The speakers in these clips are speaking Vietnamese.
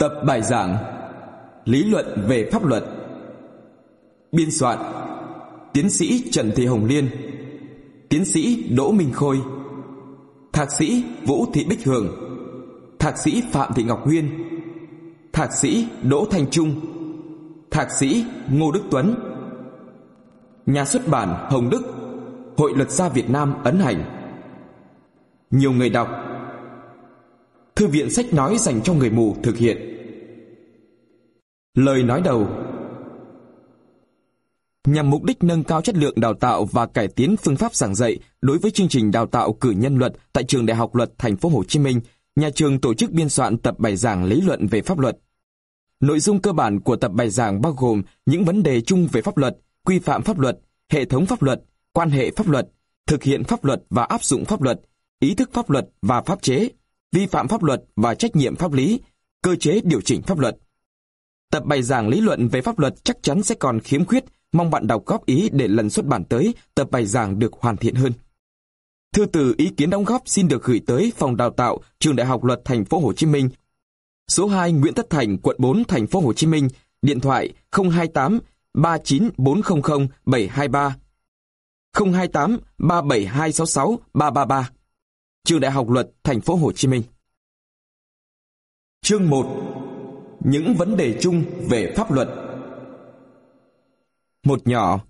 Tập bài giảng Lý luận về pháp luật. Biên soạn Tiến sĩ Trần Thị Hồng Liên, Tiến sĩ Đỗ Minh Khôi, Thạc sĩ Vũ Thị Bích Hường, Thạc sĩ Phạm Thị Ngọc Huyên, Thạc sĩ Đỗ Thanh Trung, Thạc sĩ Ngô Đức Tuấn. Nhà xuất bản Hồng Đức, Hội luật gia Việt Nam ấn hành. Nhiều người đọc Thư viện sách nói dành cho người mù thực hiện. Lời nói đầu. Nhằm mục đích nâng cao chất lượng đào tạo và cải tiến phương pháp giảng dạy đối với chương trình đào tạo cử nhân luật tại trường Đại học Luật Thành phố Hồ Chí Minh, nhà trường tổ chức biên soạn tập bài giảng lý luận về pháp luật. Nội dung cơ bản của tập bài giảng bao gồm những vấn đề chung về pháp luật, quy phạm pháp luật, hệ thống pháp luật, quan hệ pháp luật, thực hiện pháp luật và áp dụng pháp luật, ý thức pháp luật và pháp chế, vi phạm pháp luật và trách nhiệm pháp lý, cơ chế điều chỉnh pháp luật. Tập bài giảng lý luận về pháp luật chắc chắn sẽ còn khiếm khuyết, mong bạn đọc góp ý để lần xuất bản tới tập bài giảng được hoàn thiện hơn. Thư từ ý kiến đóng góp xin được gửi tới Phòng Đào tạo Trường Đại học Luật Thành phố Hồ Chí Minh. Số 2 Nguyễn Tất Thành, quận 4, Thành phố Hồ Chí Minh, điện thoại 028 39400 723 028 37266 333 Trường Đại học Luật Thành phố Hồ Chí Minh Chương 1 Những vấn đề chung về pháp luật Một nhỏ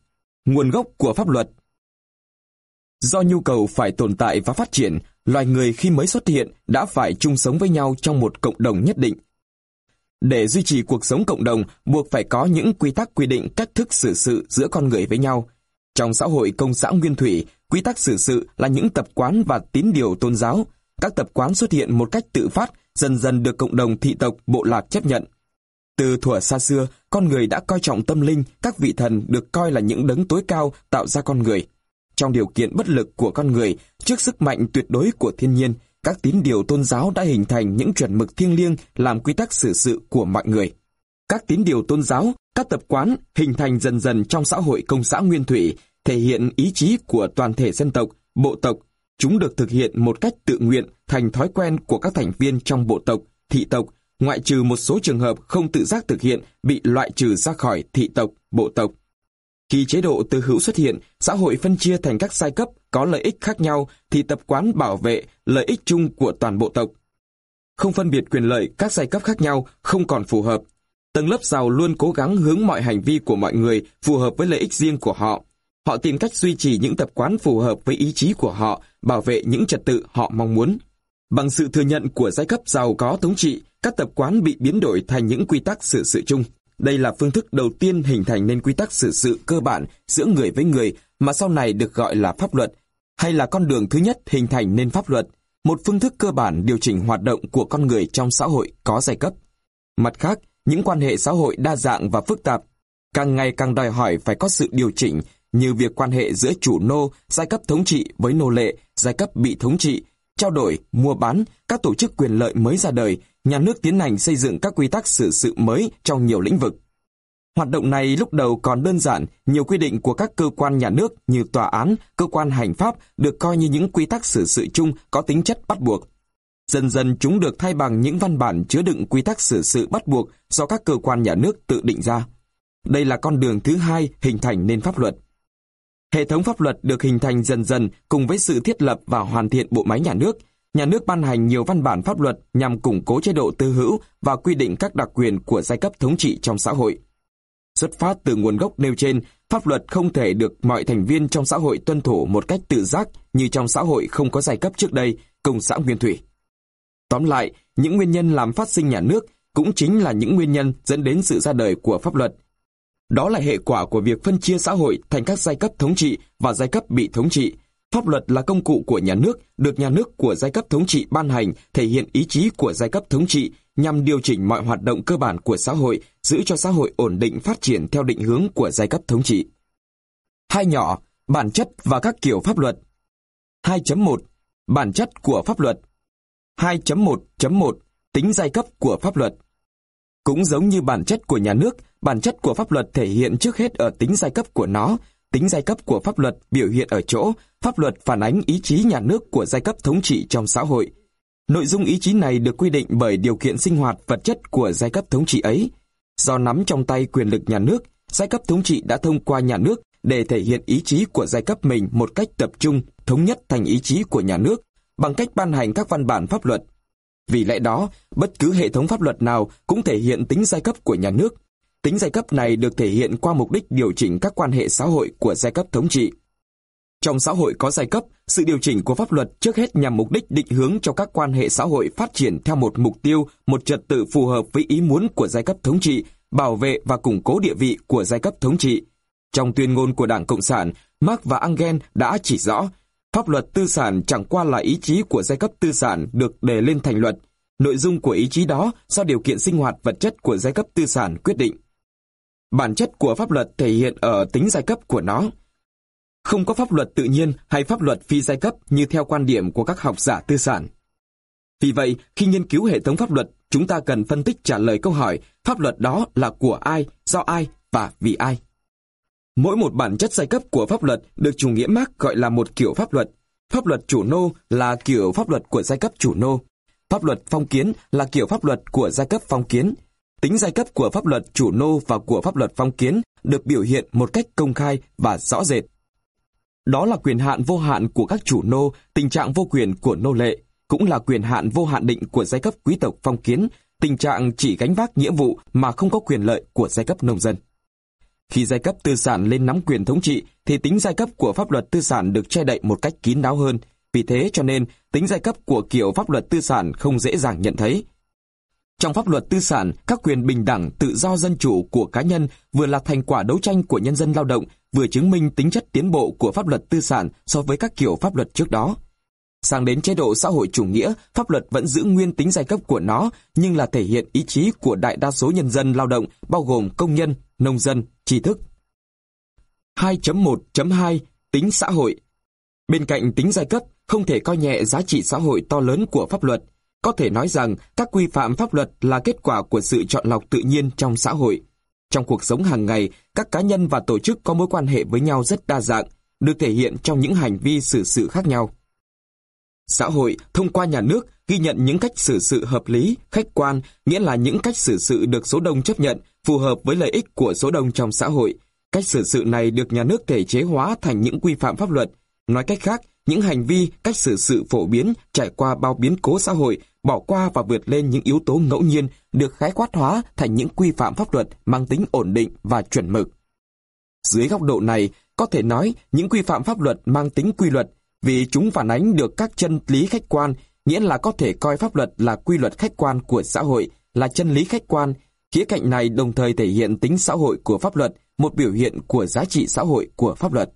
Nguồn gốc của pháp luật Do nhu cầu phải tồn tại và phát triển, loài người khi mới xuất hiện đã phải chung sống với nhau trong một cộng đồng nhất định. Để duy trì cuộc sống cộng đồng, buộc phải có những quy tắc quy định cách thức xử sự giữa con người với nhau. Trong xã hội công xã nguyên thủy, quy tắc xử sự là những tập quán và tín điều tôn giáo. Các tập quán xuất hiện một cách tự phát, dần dần được cộng đồng thị tộc bộ lạc chấp nhận. Từ thuở xa xưa, con người đã coi trọng tâm linh, các vị thần được coi là những đấng tối cao tạo ra con người. Trong điều kiện bất lực của con người, trước sức mạnh tuyệt đối của thiên nhiên, các tín điều tôn giáo đã hình thành những chuẩn mực thiêng liêng làm quy tắc xử sự của mọi người. Các tín điều tôn giáo, các tập quán hình thành dần dần trong xã hội công xã nguyên thủy, thể hiện ý chí của toàn thể dân tộc, bộ tộc. Chúng được thực hiện một cách tự nguyện thành thói quen của các thành viên trong bộ tộc, thị tộc, ngoại trừ một số trường hợp không tự giác thực hiện bị loại trừ ra khỏi thị tộc, bộ tộc. Khi chế độ tư hữu xuất hiện, xã hội phân chia thành các giai cấp có lợi ích khác nhau thì tập quán bảo vệ lợi ích chung của toàn bộ tộc. Không phân biệt quyền lợi các giai cấp khác nhau không còn phù hợp. Tầng lớp giàu luôn cố gắng hướng mọi hành vi của mọi người phù hợp với lợi ích riêng của họ. Họ tìm cách duy trì những tập quán phù hợp với ý chí của họ, bảo vệ những trật tự họ mong muốn. Bằng sự thừa nhận của giai cấp giàu có thống trị, các tập quán bị biến đổi thành những quy tắc xử sự chung. Đây là phương thức đầu tiên hình thành nên quy tắc xử sự cơ bản giữa người với người mà sau này được gọi là pháp luật, hay là con đường thứ nhất hình thành nên pháp luật, một phương thức cơ bản điều chỉnh hoạt động của con người trong xã hội có giai cấp. Mặt khác, những quan hệ xã hội đa dạng và phức tạp, càng ngày càng đòi hỏi phải có sự điều chỉnh như việc quan hệ giữa chủ nô, giai cấp thống trị với nô lệ, giai cấp bị thống trị, trao đổi, mua bán, các tổ chức quyền lợi mới ra đời, nhà nước tiến hành xây dựng các quy tắc xử sự mới trong nhiều lĩnh vực. Hoạt động này lúc đầu còn đơn giản, nhiều quy định của các cơ quan nhà nước như tòa án, cơ quan hành pháp được coi như những quy tắc xử sự chung có tính chất bắt buộc. Dần dần chúng được thay bằng những văn bản chứa đựng quy tắc xử sự bắt buộc do các cơ quan nhà nước tự định ra. Đây là con đường thứ hai hình thành nên pháp luật. Hệ thống pháp luật được hình thành dần dần cùng với sự thiết lập và hoàn thiện bộ máy nhà nước. Nhà nước ban hành nhiều văn bản pháp luật nhằm củng cố chế độ tư hữu và quy định các đặc quyền của giai cấp thống trị trong xã hội. Xuất phát từ nguồn gốc nêu trên, pháp luật không thể được mọi thành viên trong xã hội tuân thủ một cách tự giác như trong xã hội không có giai cấp trước đây, công xã nguyên thủy. Tóm lại, những nguyên nhân làm phát sinh nhà nước cũng chính là những nguyên nhân dẫn đến sự ra đời của pháp luật. Đó là hệ quả của việc phân chia xã hội thành các giai cấp thống trị và giai cấp bị thống trị. Pháp luật là công cụ của nhà nước, được nhà nước của giai cấp thống trị ban hành, thể hiện ý chí của giai cấp thống trị, nhằm điều chỉnh mọi hoạt động cơ bản của xã hội, giữ cho xã hội ổn định phát triển theo định hướng của giai cấp thống trị. Hai nhỏ, bản chất và các kiểu pháp luật. 2.1 Bản chất của pháp luật 2.1.1 Tính giai cấp của pháp luật Cũng giống như bản chất của nhà nước, bản chất của pháp luật thể hiện trước hết ở tính giai cấp của nó, tính giai cấp của pháp luật biểu hiện ở chỗ pháp luật phản ánh ý chí nhà nước của giai cấp thống trị trong xã hội. Nội dung ý chí này được quy định bởi điều kiện sinh hoạt vật chất của giai cấp thống trị ấy. Do nắm trong tay quyền lực nhà nước, giai cấp thống trị đã thông qua nhà nước để thể hiện ý chí của giai cấp mình một cách tập trung, thống nhất thành ý chí của nhà nước, bằng cách ban hành các văn bản pháp luật. Vì lẽ đó, bất cứ hệ thống pháp luật nào cũng thể hiện tính giai cấp của nhà nước. Tính giai cấp này được thể hiện qua mục đích điều chỉnh các quan hệ xã hội của giai cấp thống trị. Trong xã hội có giai cấp, sự điều chỉnh của pháp luật trước hết nhằm mục đích định hướng cho các quan hệ xã hội phát triển theo một mục tiêu, một trật tự phù hợp với ý muốn của giai cấp thống trị, bảo vệ và củng cố địa vị của giai cấp thống trị. Trong tuyên ngôn của Đảng Cộng sản, Marx và Engel đã chỉ rõ, pháp luật tư sản chẳng qua là ý chí của giai cấp tư sản được đề lên thành luật. Nội dung của ý chí đó do điều kiện sinh hoạt vật chất của giai cấp tư sản quyết định. Bản chất của pháp luật thể hiện ở tính giai cấp của nó. Không có pháp luật tự nhiên hay pháp luật phi giai cấp như theo quan điểm của các học giả tư sản. Vì vậy, khi nghiên cứu hệ thống pháp luật, chúng ta cần phân tích trả lời câu hỏi pháp luật đó là của ai, do ai và vì ai. Mỗi một bản chất giai cấp của pháp luật được chủ nghĩa Marx gọi là một kiểu pháp luật. Pháp luật chủ nô là kiểu pháp luật của giai cấp chủ nô. Pháp luật phong kiến là kiểu pháp luật của giai cấp phong kiến. Tính giai cấp của pháp luật chủ nô và của pháp luật phong kiến được biểu hiện một cách công khai và rõ rệt. Đó là quyền hạn vô hạn của các chủ nô, tình trạng vô quyền của nô lệ, cũng là quyền hạn vô hạn định của giai cấp quý tộc phong kiến, tình trạng chỉ gánh vác nghĩa vụ mà không có quyền lợi của giai cấp nông dân. Khi giai cấp tư sản lên nắm quyền thống trị, thì tính giai cấp của pháp luật tư sản được che đậy một cách kín đáo hơn. Vì thế cho nên, tính giai cấp của kiểu pháp luật tư sản không dễ dàng nhận thấy. Trong pháp luật tư sản, các quyền bình đẳng, tự do dân chủ của cá nhân vừa là thành quả đấu tranh của nhân dân lao động, vừa chứng minh tính chất tiến bộ của pháp luật tư sản so với các kiểu pháp luật trước đó. Sang đến chế độ xã hội chủ nghĩa, pháp luật vẫn giữ nguyên tính giai cấp của nó, nhưng là thể hiện ý chí của đại đa số nhân dân lao động, bao gồm công nhân, nông dân, trí thức. 2.1.2 Tính xã hội Bên cạnh tính giai cấp, không thể coi nhẹ giá trị xã hội to lớn của pháp luật. Có thể nói rằng các quy phạm pháp luật là kết quả của sự chọn lọc tự nhiên trong xã hội. Trong cuộc sống hàng ngày, các cá nhân và tổ chức có mối quan hệ với nhau rất đa dạng, được thể hiện trong những hành vi xử sự khác nhau. Xã hội thông qua nhà nước ghi nhận những cách xử sự hợp lý, khách quan, nghĩa là những cách xử sự được số đông chấp nhận, phù hợp với lợi ích của số đông trong xã hội. Cách xử sự này được nhà nước thể chế hóa thành những quy phạm pháp luật. Nói cách khác, những hành vi, cách xử sự phổ biến trải qua bao biến cố xã hội, bỏ qua và vượt lên những yếu tố ngẫu nhiên được khái quát hóa thành những quy phạm pháp luật mang tính ổn định và chuẩn mực. Dưới góc độ này, có thể nói những quy phạm pháp luật mang tính quy luật vì chúng phản ánh được các chân lý khách quan, nghĩa là có thể coi pháp luật là quy luật khách quan của xã hội, là chân lý khách quan. Khía cạnh này đồng thời thể hiện tính xã hội của pháp luật, một biểu hiện của giá trị xã hội của pháp luật.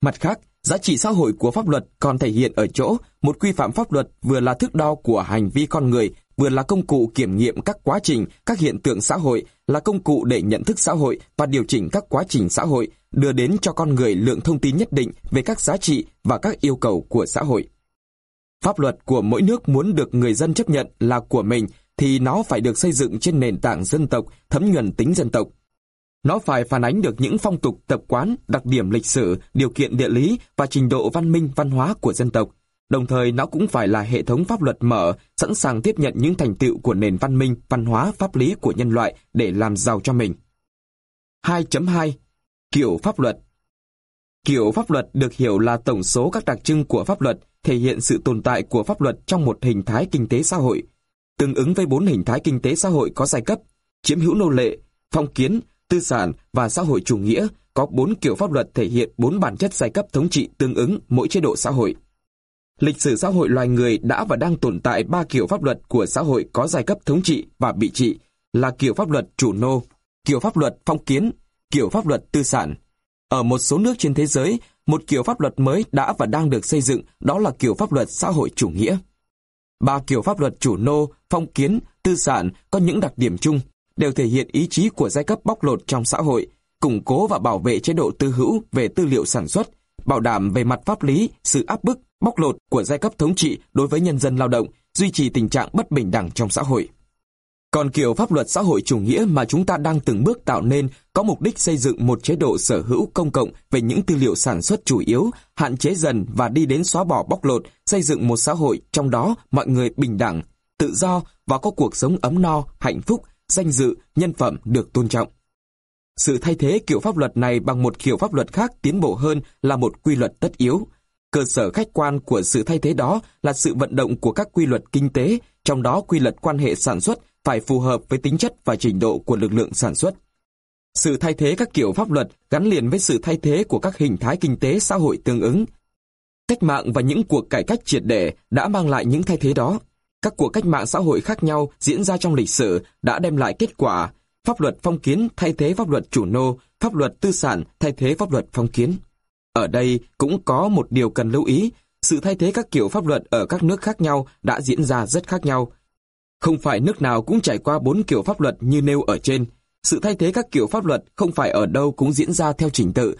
Mặt khác, giá trị xã hội của pháp luật còn thể hiện ở chỗ một quy phạm pháp luật vừa là thước đo của hành vi con người, vừa là công cụ kiểm nghiệm các quá trình, các hiện tượng xã hội, là công cụ để nhận thức xã hội và điều chỉnh các quá trình xã hội, đưa đến cho con người lượng thông tin nhất định về các giá trị và các yêu cầu của xã hội. Pháp luật của mỗi nước muốn được người dân chấp nhận là của mình thì nó phải được xây dựng trên nền tảng dân tộc, thấm nhuần tính dân tộc. Nó phải phản ánh được những phong tục, tập quán, đặc điểm lịch sử, điều kiện địa lý và trình độ văn minh, văn hóa của dân tộc. Đồng thời nó cũng phải là hệ thống pháp luật mở, sẵn sàng tiếp nhận những thành tựu của nền văn minh, văn hóa, pháp lý của nhân loại để làm giàu cho mình. 2.2 Kiểu pháp luật Kiểu pháp luật được hiểu là tổng số các đặc trưng của pháp luật thể hiện sự tồn tại của pháp luật trong một hình thái kinh tế xã hội. Tương ứng với bốn hình thái kinh tế xã hội có giai cấp, chiếm hữu nô lệ, phong kiến, tư sản và xã hội chủ nghĩa, có bốn kiểu pháp luật thể hiện bốn bản chất giai cấp thống trị tương ứng mỗi chế độ xã hội. Lịch sử xã hội loài người đã và đang tồn tại ba kiểu pháp luật của xã hội có giai cấp thống trị và bị trị là kiểu pháp luật chủ nô, kiểu pháp luật phong kiến kiểu pháp luật tư sản. Ở một số nước trên thế giới, một kiểu pháp luật mới đã và đang được xây dựng, đó là kiểu pháp luật xã hội chủ nghĩa. Ba kiểu pháp luật chủ nô, phong kiến, tư sản có những đặc điểm chung, đều thể hiện ý chí của giai cấp bóc lột trong xã hội, củng cố và bảo vệ chế độ tư hữu về tư liệu sản xuất, bảo đảm về mặt pháp lý sự áp bức, bóc lột của giai cấp thống trị đối với nhân dân lao động, duy trì tình trạng bất bình đẳng trong xã hội. Còn kiểu pháp luật xã hội chủ nghĩa mà chúng ta đang từng bước tạo nên có mục đích xây dựng một chế độ sở hữu công cộng về những tư liệu sản xuất chủ yếu, hạn chế dần và đi đến xóa bỏ bóc lột, xây dựng một xã hội trong đó mọi người bình đẳng, tự do và có cuộc sống ấm no, hạnh phúc, danh dự, nhân phẩm được tôn trọng. Sự thay thế kiểu pháp luật này bằng một kiểu pháp luật khác tiến bộ hơn là một quy luật tất yếu. Cơ sở khách quan của sự thay thế đó là sự vận động của các quy luật kinh tế, trong đó quy luật quan hệ sản xuất phải phù hợp với tính chất và trình độ của lực lượng sản xuất. Sự thay thế các kiểu pháp luật gắn liền với sự thay thế của các hình thái kinh tế xã hội tương ứng. Cách mạng và những cuộc cải cách triệt để đã mang lại những thay thế đó. Các cuộc cách mạng xã hội khác nhau diễn ra trong lịch sử đã đem lại kết quả. Pháp luật phong kiến thay thế pháp luật chủ nô, pháp luật tư sản thay thế pháp luật phong kiến. Ở đây cũng có một điều cần lưu ý, sự thay thế các kiểu pháp luật ở các nước khác nhau đã diễn ra rất khác nhau. Không phải nước nào cũng trải qua bốn kiểu pháp luật như nêu ở trên. Sự thay thế các kiểu pháp luật không phải ở đâu cũng diễn ra theo trình tự.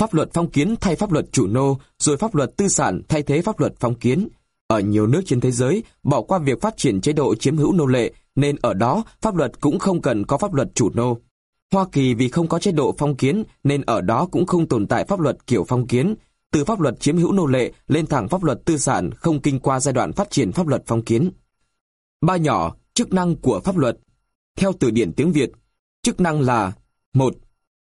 Pháp luật phong kiến thay pháp luật chủ nô, rồi pháp luật tư sản thay thế pháp luật phong kiến. Ở nhiều nước trên thế giới, bỏ qua việc phát triển chế độ chiếm hữu nô lệ, nên ở đó pháp luật cũng không cần có pháp luật chủ nô. Hoa Kỳ vì không có chế độ phong kiến nên ở đó cũng không tồn tại pháp luật kiểu phong kiến. Từ pháp luật chiếm hữu nô lệ lên thẳng pháp luật tư sản không kinh qua giai đoạn phát triển pháp luật phong kiến. Ba nhỏ, chức năng của pháp luật. Theo từ điển tiếng Việt, chức năng là một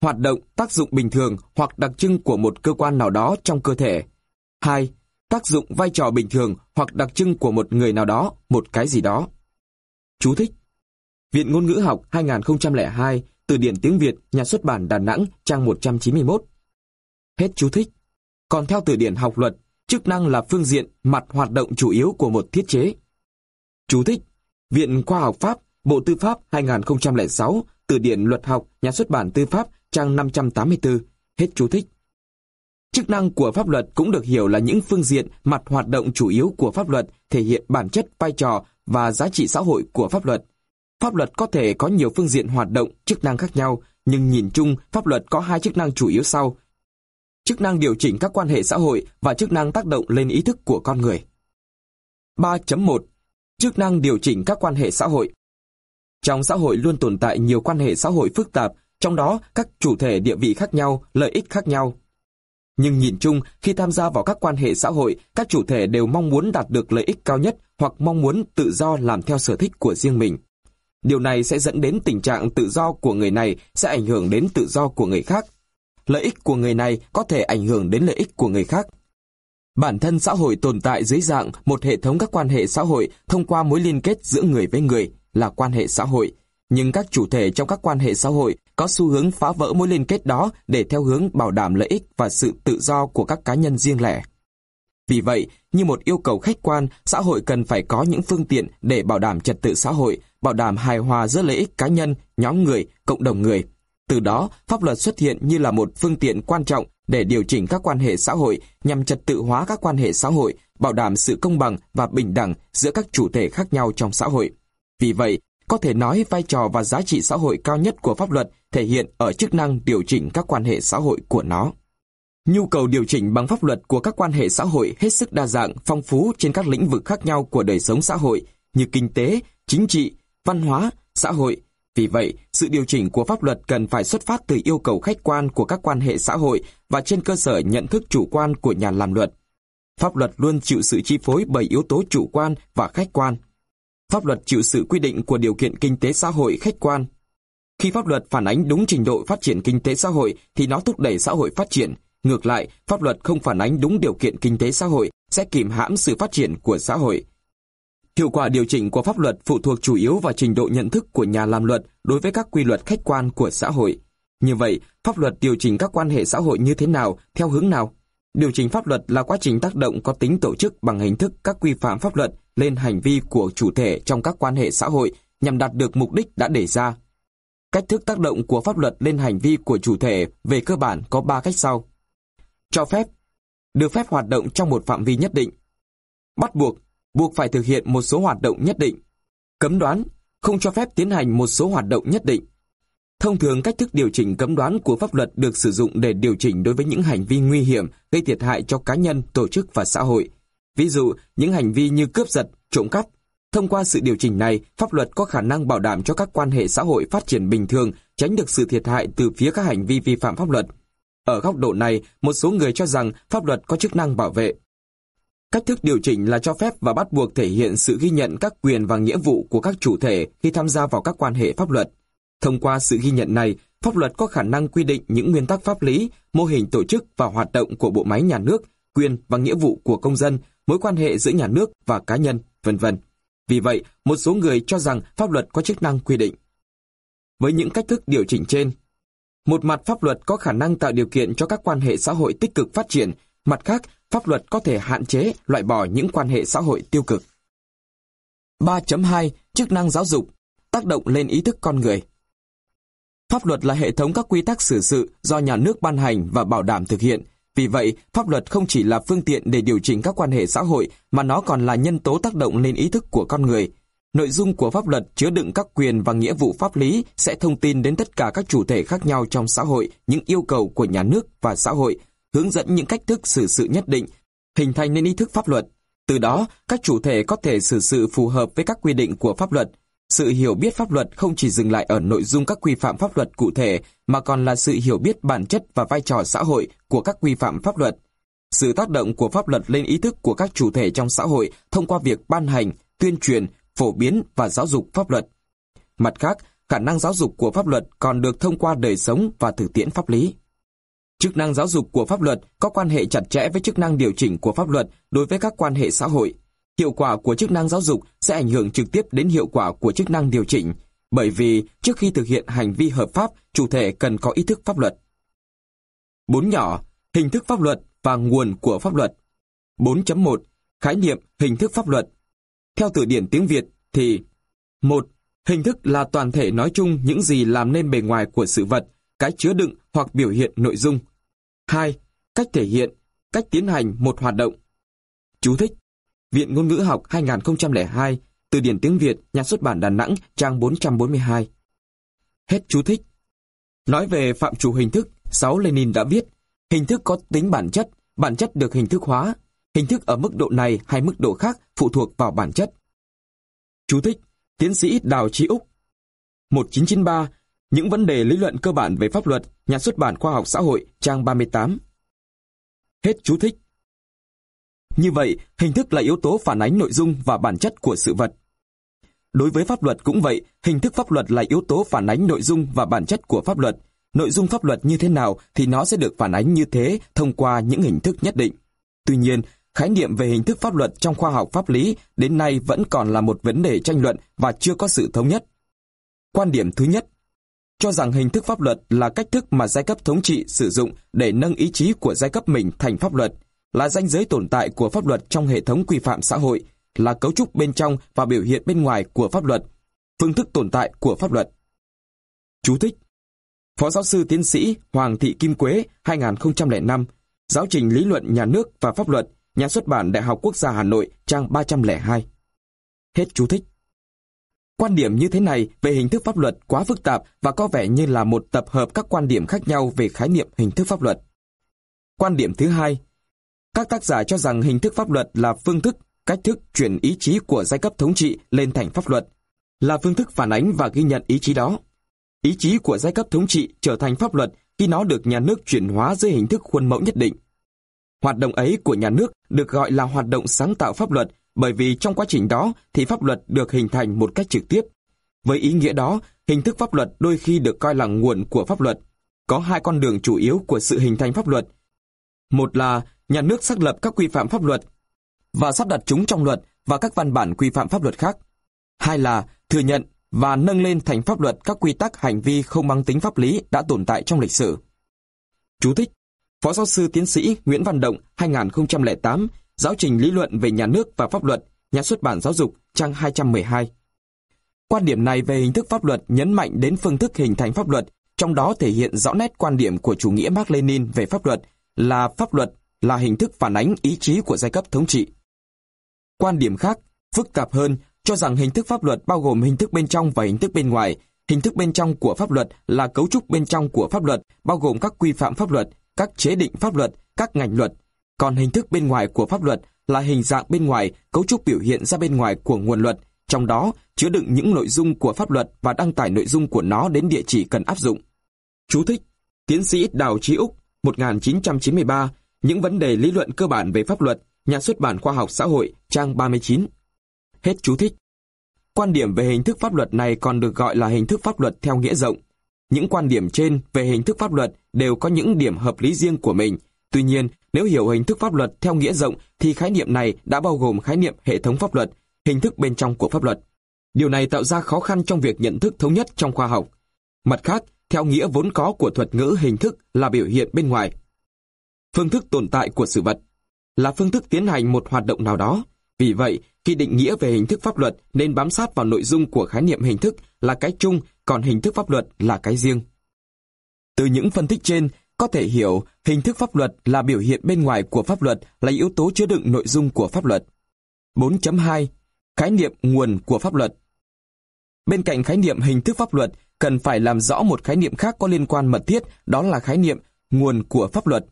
Hoạt động, tác dụng bình thường hoặc đặc trưng của một cơ quan nào đó trong cơ thể. 2. Tác dụng vai trò bình thường hoặc đặc trưng của một người nào đó, một cái gì đó. Chú thích Viện Ngôn ngữ học 2002, từ điển tiếng Việt, nhà xuất bản Đà Nẵng, trang 191. Hết chú thích. Còn theo từ điển học luật, chức năng là phương diện, mặt hoạt động chủ yếu của một thiết chế. Chú thích. Viện Khoa học Pháp, Bộ Tư pháp 2006, từ điển luật học, nhà xuất bản Tư pháp, trang 584. Hết chú thích. Chức năng của pháp luật cũng được hiểu là những phương diện, mặt hoạt động chủ yếu của pháp luật thể hiện bản chất, vai trò và giá trị xã hội của pháp luật. Pháp luật có thể có nhiều phương diện hoạt động, chức năng khác nhau, nhưng nhìn chung, pháp luật có hai chức năng chủ yếu sau. Chức năng điều chỉnh các quan hệ xã hội và chức năng tác động lên ý thức của con người. 3.1 Chức năng điều chỉnh các quan hệ xã hội Trong xã hội luôn tồn tại nhiều quan hệ xã hội phức tạp, trong đó các chủ thể địa vị khác nhau, lợi ích khác nhau. Nhưng nhìn chung, khi tham gia vào các quan hệ xã hội, các chủ thể đều mong muốn đạt được lợi ích cao nhất hoặc mong muốn tự do làm theo sở thích của riêng mình. Điều này sẽ dẫn đến tình trạng tự do của người này sẽ ảnh hưởng đến tự do của người khác. Lợi ích của người này có thể ảnh hưởng đến lợi ích của người khác. Bản thân xã hội tồn tại dưới dạng một hệ thống các quan hệ xã hội thông qua mối liên kết giữa người với người là quan hệ xã hội. Nhưng các chủ thể trong các quan hệ xã hội có xu hướng phá vỡ mối liên kết đó để theo hướng bảo đảm lợi ích và sự tự do của các cá nhân riêng lẻ. Vì vậy, như một yêu cầu khách quan, xã hội cần phải có những phương tiện để bảo đảm trật tự xã hội, bảo đảm hài hòa giữa lợi ích cá nhân, nhóm người, cộng đồng người. Từ đó, pháp luật xuất hiện như là một phương tiện quan trọng để điều chỉnh các quan hệ xã hội nhằm trật tự hóa các quan hệ xã hội, bảo đảm sự công bằng và bình đẳng giữa các chủ thể khác nhau trong xã hội. Vì vậy, có thể nói vai trò và giá trị xã hội cao nhất của pháp luật thể hiện ở chức năng điều chỉnh các quan hệ xã hội của nó. Nhu cầu điều chỉnh bằng pháp luật của các quan hệ xã hội hết sức đa dạng, phong phú trên các lĩnh vực khác nhau của đời sống xã hội như kinh tế, chính trị, văn hóa, xã hội. Vì vậy, sự điều chỉnh của pháp luật cần phải xuất phát từ yêu cầu khách quan của các quan hệ xã hội và trên cơ sở nhận thức chủ quan của nhà làm luật. Pháp luật luôn chịu sự chi phối bởi yếu tố chủ quan và khách quan. Pháp luật chịu sự quy định của điều kiện kinh tế xã hội khách quan. Khi pháp luật phản ánh đúng trình độ phát triển kinh tế xã hội thì nó thúc đẩy xã hội phát triển. Ngược lại, pháp luật không phản ánh đúng điều kiện kinh tế xã hội sẽ kìm hãm sự phát triển của xã hội. Hiệu quả điều chỉnh của pháp luật phụ thuộc chủ yếu vào trình độ nhận thức của nhà làm luật đối với các quy luật khách quan của xã hội. Như vậy, pháp luật điều chỉnh các quan hệ xã hội như thế nào, theo hướng nào? Điều chỉnh pháp luật là quá trình tác động có tính tổ chức bằng hình thức các quy phạm pháp luật lên hành vi của chủ thể trong các quan hệ xã hội nhằm đạt được mục đích đã đề ra. Cách thức tác động của pháp luật lên hành vi của chủ thể về cơ bản có 3 cách sau. Cho phép, được phép hoạt động trong một phạm vi nhất định. Bắt buộc, buộc phải thực hiện một số hoạt động nhất định. Cấm đoán, không cho phép tiến hành một số hoạt động nhất định. Thông thường cách thức điều chỉnh cấm đoán của pháp luật được sử dụng để điều chỉnh đối với những hành vi nguy hiểm gây thiệt hại cho cá nhân, tổ chức và xã hội. Ví dụ, những hành vi như cướp giật, trộm cắp, Thông qua sự điều chỉnh này, pháp luật có khả năng bảo đảm cho các quan hệ xã hội phát triển bình thường, tránh được sự thiệt hại từ phía các hành vi vi phạm pháp luật. Ở góc độ này, một số người cho rằng pháp luật có chức năng bảo vệ. Cách thức điều chỉnh là cho phép và bắt buộc thể hiện sự ghi nhận các quyền và nghĩa vụ của các chủ thể khi tham gia vào các quan hệ pháp luật. Thông qua sự ghi nhận này, pháp luật có khả năng quy định những nguyên tắc pháp lý, mô hình tổ chức và hoạt động của bộ máy nhà nước, quyền và nghĩa vụ của công dân, mối quan hệ giữa nhà nước và cá nhân, vân vân. Vì vậy, một số người cho rằng pháp luật có chức năng quy định. Với những cách thức điều chỉnh trên, một mặt pháp luật có khả năng tạo điều kiện cho các quan hệ xã hội tích cực phát triển, mặt khác, pháp luật có thể hạn chế, loại bỏ những quan hệ xã hội tiêu cực. 3.2 Chức năng giáo dục Tác động lên ý thức con người Pháp luật là hệ thống các quy tắc xử sự do nhà nước ban hành và bảo đảm thực hiện. Vì vậy, pháp luật không chỉ là phương tiện để điều chỉnh các quan hệ xã hội, mà nó còn là nhân tố tác động lên ý thức của con người. Nội dung của pháp luật chứa đựng các quyền và nghĩa vụ pháp lý sẽ thông tin đến tất cả các chủ thể khác nhau trong xã hội những yêu cầu của nhà nước và xã hội, hướng dẫn những cách thức xử sự nhất định, hình thành nên ý thức pháp luật. Từ đó, các chủ thể có thể xử sự phù hợp với các quy định của pháp luật, sự hiểu biết pháp luật không chỉ dừng lại ở nội dung các quy phạm pháp luật cụ thể, mà còn là sự hiểu biết bản chất và vai trò xã hội của các quy phạm pháp luật. Sự tác động của pháp luật lên ý thức của các chủ thể trong xã hội thông qua việc ban hành, tuyên truyền, phổ biến và giáo dục pháp luật. Mặt khác, khả năng giáo dục của pháp luật còn được thông qua đời sống và thực tiễn pháp lý. Chức năng giáo dục của pháp luật có quan hệ chặt chẽ với chức năng điều chỉnh của pháp luật đối với các quan hệ xã hội. Hiệu quả của chức năng giáo dục sẽ ảnh hưởng trực tiếp đến hiệu quả của chức năng điều chỉnh, bởi vì trước khi thực hiện hành vi hợp pháp, chủ thể cần có ý thức pháp luật. 4 nhỏ, hình thức pháp luật và nguồn của pháp luật. 4.1, khái niệm hình thức pháp luật. Theo từ điển tiếng Việt thì 1. Hình thức là toàn thể nói chung những gì làm nên bề ngoài của sự vật, cái chứa đựng hoặc biểu hiện nội dung. 2. Cách thể hiện, cách tiến hành một hoạt động. Chú thích Viện Ngôn ngữ học 2002, Từ điển tiếng Việt, Nhà xuất bản Đà Nẵng, trang 442. Hết chú thích. Nói về phạm chủ hình thức, 6 Lenin đã viết, hình thức có tính bản chất, bản chất được hình thức hóa. Hình thức ở mức độ này hay mức độ khác phụ thuộc vào bản chất. Chú thích, tiến sĩ Đào Trí Úc 1993, những vấn đề lý luận cơ bản về pháp luật, nhà xuất bản khoa học xã hội, trang 38. Hết chú thích. Như vậy, hình thức là yếu tố phản ánh nội dung và bản chất của sự vật. Đối với pháp luật cũng vậy, hình thức pháp luật là yếu tố phản ánh nội dung và bản chất của pháp luật. Nội dung pháp luật như thế nào thì nó sẽ được phản ánh như thế thông qua những hình thức nhất định. Tuy nhiên, khái niệm về hình thức pháp luật trong khoa học pháp lý đến nay vẫn còn là một vấn đề tranh luận và chưa có sự thống nhất. Quan điểm thứ nhất, cho rằng hình thức pháp luật là cách thức mà giai cấp thống trị sử dụng để nâng ý chí của giai cấp mình thành pháp luật – là danh giới tồn tại của pháp luật trong hệ thống quy phạm xã hội, là cấu trúc bên trong và biểu hiện bên ngoài của pháp luật, phương thức tồn tại của pháp luật. Chú thích Phó giáo sư tiến sĩ Hoàng Thị Kim Quế 2005, Giáo trình lý luận nhà nước và pháp luật, nhà xuất bản Đại học Quốc gia Hà Nội, trang 302. Hết chú thích. Quan điểm như thế này về hình thức pháp luật quá phức tạp và có vẻ như là một tập hợp các quan điểm khác nhau về khái niệm hình thức pháp luật. Quan điểm thứ hai, các tác giả cho rằng hình thức pháp luật là phương thức, cách thức chuyển ý chí của giai cấp thống trị lên thành pháp luật, là phương thức phản ánh và ghi nhận ý chí đó. Ý chí của giai cấp thống trị trở thành pháp luật khi nó được nhà nước chuyển hóa dưới hình thức khuôn mẫu nhất định. Hoạt động ấy của nhà nước được gọi là hoạt động sáng tạo pháp luật bởi vì trong quá trình đó thì pháp luật được hình thành một cách trực tiếp. Với ý nghĩa đó, hình thức pháp luật đôi khi được coi là nguồn của pháp luật. Có hai con đường chủ yếu của sự hình thành pháp luật. Một là nhà nước xác lập các quy phạm pháp luật và sắp đặt chúng trong luật và các văn bản quy phạm pháp luật khác. Hai là thừa nhận và nâng lên thành pháp luật các quy tắc hành vi không mang tính pháp lý đã tồn tại trong lịch sử. Chú thích, Phó giáo sư tiến sĩ Nguyễn Văn Động 2008 Giáo trình lý luận về nhà nước và pháp luật, Nhà xuất bản giáo dục, trang 212 Quan điểm này về hình thức pháp luật nhấn mạnh đến phương thức hình thành pháp luật, trong đó thể hiện rõ nét quan điểm của chủ nghĩa Mark Lenin về pháp luật là pháp luật là hình thức phản ánh ý chí của giai cấp thống trị. Quan điểm khác, phức tạp hơn, cho rằng hình thức pháp luật bao gồm hình thức bên trong và hình thức bên ngoài. Hình thức bên trong của pháp luật là cấu trúc bên trong của pháp luật, bao gồm các quy phạm pháp luật, các chế định pháp luật, các ngành luật. Còn hình thức bên ngoài của pháp luật là hình dạng bên ngoài, cấu trúc biểu hiện ra bên ngoài của nguồn luật, trong đó chứa đựng những nội dung của pháp luật và đăng tải nội dung của nó đến địa chỉ cần áp dụng. Chú thích Tiến sĩ Đào Chí Úc, 1993, những vấn đề lý luận cơ bản về pháp luật, nhà xuất bản khoa học xã hội, trang 39. Hết chú thích. Quan điểm về hình thức pháp luật này còn được gọi là hình thức pháp luật theo nghĩa rộng. Những quan điểm trên về hình thức pháp luật đều có những điểm hợp lý riêng của mình. Tuy nhiên, nếu hiểu hình thức pháp luật theo nghĩa rộng thì khái niệm này đã bao gồm khái niệm hệ thống pháp luật, hình thức bên trong của pháp luật. Điều này tạo ra khó khăn trong việc nhận thức thống nhất trong khoa học. Mặt khác, theo nghĩa vốn có của thuật ngữ hình thức là biểu hiện bên ngoài. Phương thức tồn tại của sự vật là phương thức tiến hành một hoạt động nào đó. Vì vậy, khi định nghĩa về hình thức pháp luật nên bám sát vào nội dung của khái niệm hình thức là cái chung, còn hình thức pháp luật là cái riêng. Từ những phân tích trên, có thể hiểu hình thức pháp luật là biểu hiện bên ngoài của pháp luật là yếu tố chứa đựng nội dung của pháp luật. 4.2 Khái niệm nguồn của pháp luật Bên cạnh khái niệm hình thức pháp luật, cần phải làm rõ một khái niệm khác có liên quan mật thiết, đó là khái niệm nguồn của pháp luật.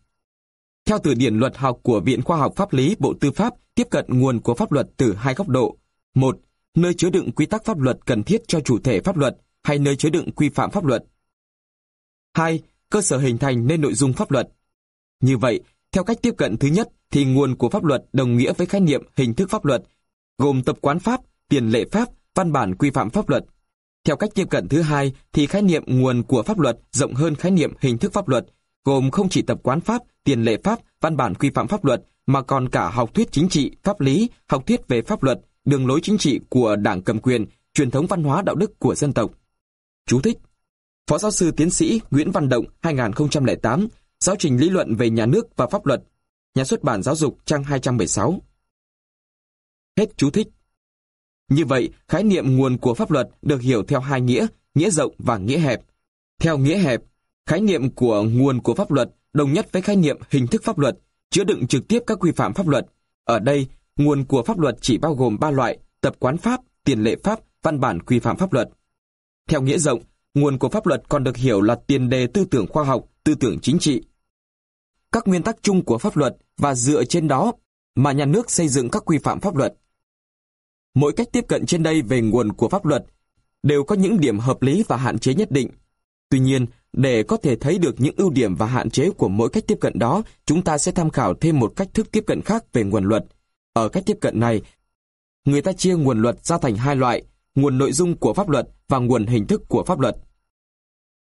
Theo từ điển luật học của Viện Khoa học Pháp lý Bộ Tư pháp tiếp cận nguồn của pháp luật từ hai góc độ. Một, nơi chứa đựng quy tắc pháp luật cần thiết cho chủ thể pháp luật hay nơi chứa đựng quy phạm pháp luật. Hai, cơ sở hình thành nên nội dung pháp luật. Như vậy, theo cách tiếp cận thứ nhất thì nguồn của pháp luật đồng nghĩa với khái niệm hình thức pháp luật, gồm tập quán pháp, tiền lệ pháp, văn bản quy phạm pháp luật. Theo cách tiếp cận thứ hai thì khái niệm nguồn của pháp luật rộng hơn khái niệm hình thức pháp luật, gồm không chỉ tập quán pháp, tiền lệ pháp, văn bản quy phạm pháp luật, mà còn cả học thuyết chính trị, pháp lý, học thuyết về pháp luật, đường lối chính trị của đảng cầm quyền, truyền thống văn hóa đạo đức của dân tộc. Chú thích Phó giáo sư tiến sĩ Nguyễn Văn Động 2008, giáo trình lý luận về nhà nước và pháp luật, nhà xuất bản giáo dục trang 276. Hết chú thích. Như vậy, khái niệm nguồn của pháp luật được hiểu theo hai nghĩa, nghĩa rộng và nghĩa hẹp. Theo nghĩa hẹp, khái niệm của nguồn của pháp luật đồng nhất với khái niệm hình thức pháp luật, chứa đựng trực tiếp các quy phạm pháp luật. Ở đây, nguồn của pháp luật chỉ bao gồm ba loại, tập quán pháp, tiền lệ pháp, văn bản quy phạm pháp luật. Theo nghĩa rộng, nguồn của pháp luật còn được hiểu là tiền đề tư tưởng khoa học, tư tưởng chính trị. Các nguyên tắc chung của pháp luật và dựa trên đó mà nhà nước xây dựng các quy phạm pháp luật. Mỗi cách tiếp cận trên đây về nguồn của pháp luật đều có những điểm hợp lý và hạn chế nhất định. Tuy nhiên, để có thể thấy được những ưu điểm và hạn chế của mỗi cách tiếp cận đó, chúng ta sẽ tham khảo thêm một cách thức tiếp cận khác về nguồn luật. Ở cách tiếp cận này, người ta chia nguồn luật ra thành hai loại, nguồn nội dung của pháp luật và nguồn hình thức của pháp luật.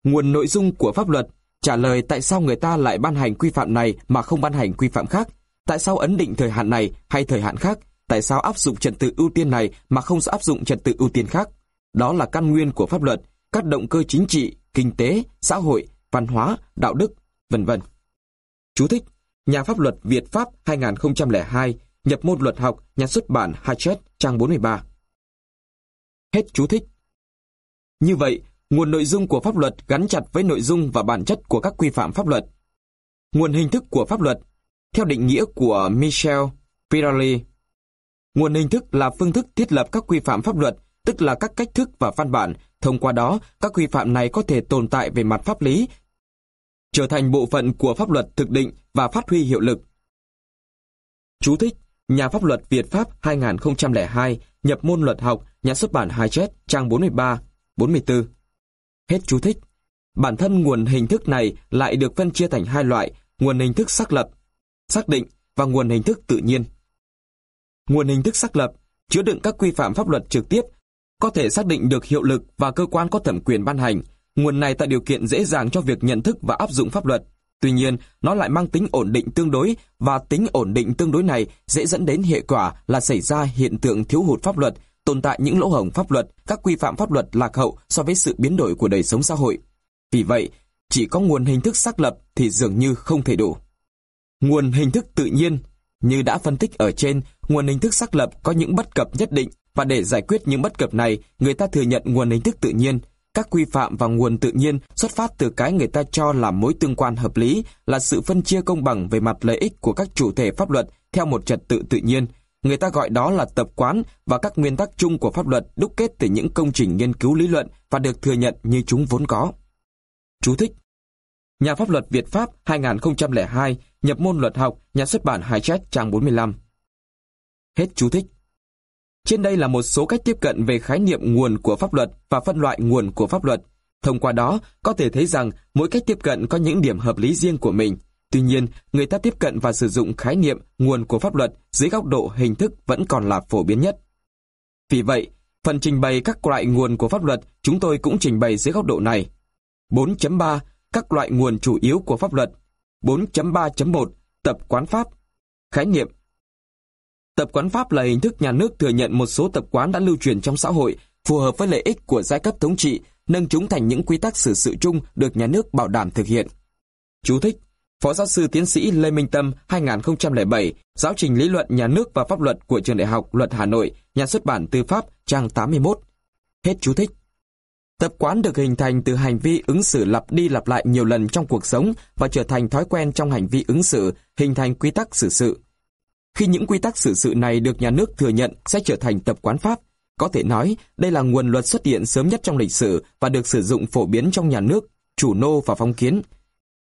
Nguồn nội dung của pháp luật trả lời tại sao người ta lại ban hành quy phạm này mà không ban hành quy phạm khác, tại sao ấn định thời hạn này hay thời hạn khác, tại sao áp dụng trật tự ưu tiên này mà không áp dụng trật tự ưu tiên khác. Đó là căn nguyên của pháp luật, các động cơ chính trị, kinh tế, xã hội, văn hóa, đạo đức, vân vân. Chú thích: Nhà pháp luật Việt Pháp 2002, nhập môn luật học, nhà xuất bản Hachette, trang 43. Hết chú thích. Như vậy, nguồn nội dung của pháp luật gắn chặt với nội dung và bản chất của các quy phạm pháp luật. Nguồn hình thức của pháp luật, theo định nghĩa của Michel Pirelli, nguồn hình thức là phương thức thiết lập các quy phạm pháp luật, tức là các cách thức và văn bản Thông qua đó, các quy phạm này có thể tồn tại về mặt pháp lý, trở thành bộ phận của pháp luật thực định và phát huy hiệu lực. Chú thích Nhà pháp luật Việt Pháp 2002, nhập môn luật học, nhà xuất bản Hai Chết, trang 43, 44. Hết chú thích. Bản thân nguồn hình thức này lại được phân chia thành hai loại, nguồn hình thức xác lập, xác định và nguồn hình thức tự nhiên. Nguồn hình thức xác lập chứa đựng các quy phạm pháp luật trực tiếp có thể xác định được hiệu lực và cơ quan có thẩm quyền ban hành. Nguồn này tạo điều kiện dễ dàng cho việc nhận thức và áp dụng pháp luật. Tuy nhiên, nó lại mang tính ổn định tương đối và tính ổn định tương đối này dễ dẫn đến hệ quả là xảy ra hiện tượng thiếu hụt pháp luật, tồn tại những lỗ hổng pháp luật, các quy phạm pháp luật lạc hậu so với sự biến đổi của đời sống xã hội. Vì vậy, chỉ có nguồn hình thức xác lập thì dường như không thể đủ. Nguồn hình thức tự nhiên, như đã phân tích ở trên, nguồn hình thức xác lập có những bất cập nhất định và để giải quyết những bất cập này, người ta thừa nhận nguồn hình thức tự nhiên. Các quy phạm và nguồn tự nhiên xuất phát từ cái người ta cho là mối tương quan hợp lý, là sự phân chia công bằng về mặt lợi ích của các chủ thể pháp luật theo một trật tự tự nhiên. Người ta gọi đó là tập quán và các nguyên tắc chung của pháp luật đúc kết từ những công trình nghiên cứu lý luận và được thừa nhận như chúng vốn có. Chú thích Nhà pháp luật Việt Pháp 2002, nhập môn luật học, nhà xuất bản Hai Chết trang 45. Hết chú thích. Trên đây là một số cách tiếp cận về khái niệm nguồn của pháp luật và phân loại nguồn của pháp luật. Thông qua đó, có thể thấy rằng mỗi cách tiếp cận có những điểm hợp lý riêng của mình. Tuy nhiên, người ta tiếp cận và sử dụng khái niệm nguồn của pháp luật dưới góc độ hình thức vẫn còn là phổ biến nhất. Vì vậy, phần trình bày các loại nguồn của pháp luật chúng tôi cũng trình bày dưới góc độ này. 4.3 Các loại nguồn chủ yếu của pháp luật 4.3.1 Tập quán pháp Khái niệm Tập quán pháp là hình thức nhà nước thừa nhận một số tập quán đã lưu truyền trong xã hội phù hợp với lợi ích của giai cấp thống trị, nâng chúng thành những quy tắc xử sự chung được nhà nước bảo đảm thực hiện. Chú thích Phó giáo sư tiến sĩ Lê Minh Tâm 2007, giáo trình lý luận nhà nước và pháp luật của Trường Đại học Luật Hà Nội, nhà xuất bản Tư pháp, trang 81. Hết chú thích. Tập quán được hình thành từ hành vi ứng xử lặp đi lặp lại nhiều lần trong cuộc sống và trở thành thói quen trong hành vi ứng xử, hình thành quy tắc xử sự. Khi những quy tắc xử sự này được nhà nước thừa nhận sẽ trở thành tập quán pháp, có thể nói đây là nguồn luật xuất hiện sớm nhất trong lịch sử và được sử dụng phổ biến trong nhà nước, chủ nô và phong kiến.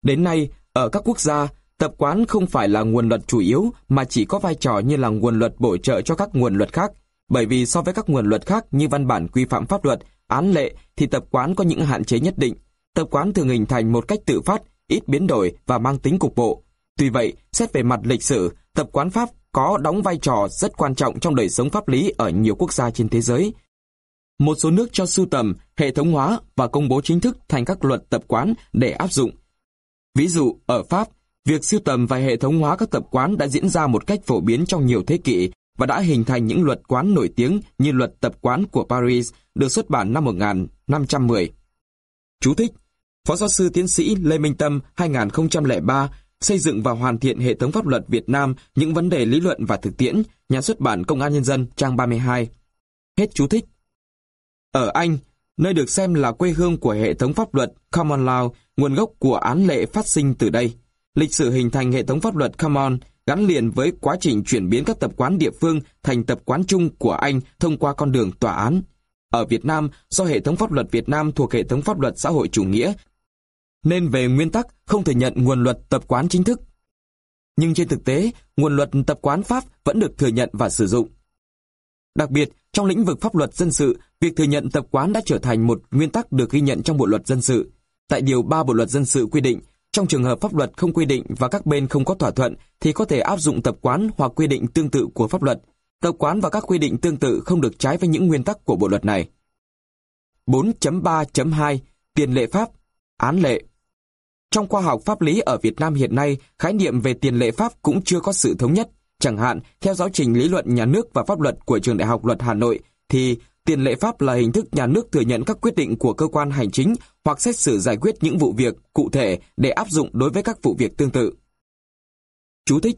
Đến nay, ở các quốc gia, tập quán không phải là nguồn luật chủ yếu mà chỉ có vai trò như là nguồn luật bổ trợ cho các nguồn luật khác, bởi vì so với các nguồn luật khác như văn bản quy phạm pháp luật, án lệ thì tập quán có những hạn chế nhất định. Tập quán thường hình thành một cách tự phát, ít biến đổi và mang tính cục bộ. Tuy vậy, xét về mặt lịch sử, tập quán pháp có đóng vai trò rất quan trọng trong đời sống pháp lý ở nhiều quốc gia trên thế giới. Một số nước cho sưu tầm, hệ thống hóa và công bố chính thức thành các luật tập quán để áp dụng. Ví dụ, ở Pháp, việc sưu tầm và hệ thống hóa các tập quán đã diễn ra một cách phổ biến trong nhiều thế kỷ và đã hình thành những luật quán nổi tiếng như luật tập quán của Paris được xuất bản năm 1510. Chú thích Phó giáo sư tiến sĩ Lê Minh Tâm 2003 xây dựng và hoàn thiện hệ thống pháp luật Việt Nam những vấn đề lý luận và thực tiễn, nhà xuất bản Công an Nhân dân trang 32. Hết chú thích. Ở Anh, nơi được xem là quê hương của hệ thống pháp luật Common Law, nguồn gốc của án lệ phát sinh từ đây. Lịch sử hình thành hệ thống pháp luật Common gắn liền với quá trình chuyển biến các tập quán địa phương thành tập quán chung của Anh thông qua con đường tòa án. Ở Việt Nam, do hệ thống pháp luật Việt Nam thuộc hệ thống pháp luật xã hội chủ nghĩa, nên về nguyên tắc không thể nhận nguồn luật tập quán chính thức. Nhưng trên thực tế, nguồn luật tập quán Pháp vẫn được thừa nhận và sử dụng. Đặc biệt, trong lĩnh vực pháp luật dân sự, việc thừa nhận tập quán đã trở thành một nguyên tắc được ghi nhận trong Bộ luật dân sự. Tại Điều 3 Bộ luật dân sự quy định, trong trường hợp pháp luật không quy định và các bên không có thỏa thuận thì có thể áp dụng tập quán hoặc quy định tương tự của pháp luật. Tập quán và các quy định tương tự không được trái với những nguyên tắc của bộ luật này. 4.3.2 Tiền lệ pháp Án lệ trong khoa học pháp lý ở Việt Nam hiện nay, khái niệm về tiền lệ pháp cũng chưa có sự thống nhất. Chẳng hạn, theo giáo trình lý luận nhà nước và pháp luật của Trường Đại học Luật Hà Nội, thì tiền lệ pháp là hình thức nhà nước thừa nhận các quyết định của cơ quan hành chính hoặc xét xử giải quyết những vụ việc cụ thể để áp dụng đối với các vụ việc tương tự. Chú thích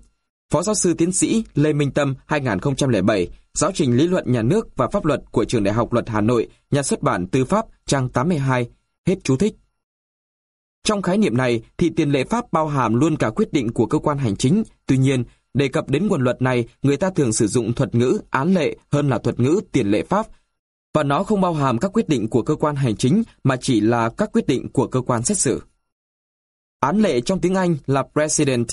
Phó giáo sư tiến sĩ Lê Minh Tâm 2007, giáo trình lý luận nhà nước và pháp luật của Trường Đại học Luật Hà Nội, nhà xuất bản Tư pháp, trang 82, hết chú thích. Trong khái niệm này thì tiền lệ pháp bao hàm luôn cả quyết định của cơ quan hành chính, tuy nhiên, đề cập đến nguồn luật này, người ta thường sử dụng thuật ngữ án lệ hơn là thuật ngữ tiền lệ pháp, và nó không bao hàm các quyết định của cơ quan hành chính mà chỉ là các quyết định của cơ quan xét xử. Án lệ trong tiếng Anh là precedent.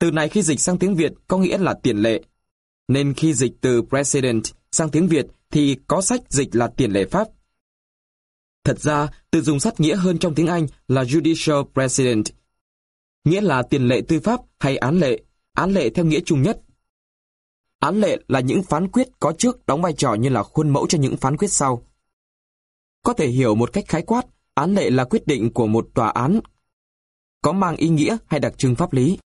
Từ này khi dịch sang tiếng Việt có nghĩa là tiền lệ. Nên khi dịch từ precedent sang tiếng Việt thì có sách dịch là tiền lệ pháp. Thật ra, từ dùng sát nghĩa hơn trong tiếng Anh là judicial precedent, nghĩa là tiền lệ tư pháp hay án lệ, án lệ theo nghĩa chung nhất. Án lệ là những phán quyết có trước đóng vai trò như là khuôn mẫu cho những phán quyết sau. Có thể hiểu một cách khái quát, án lệ là quyết định của một tòa án có mang ý nghĩa hay đặc trưng pháp lý.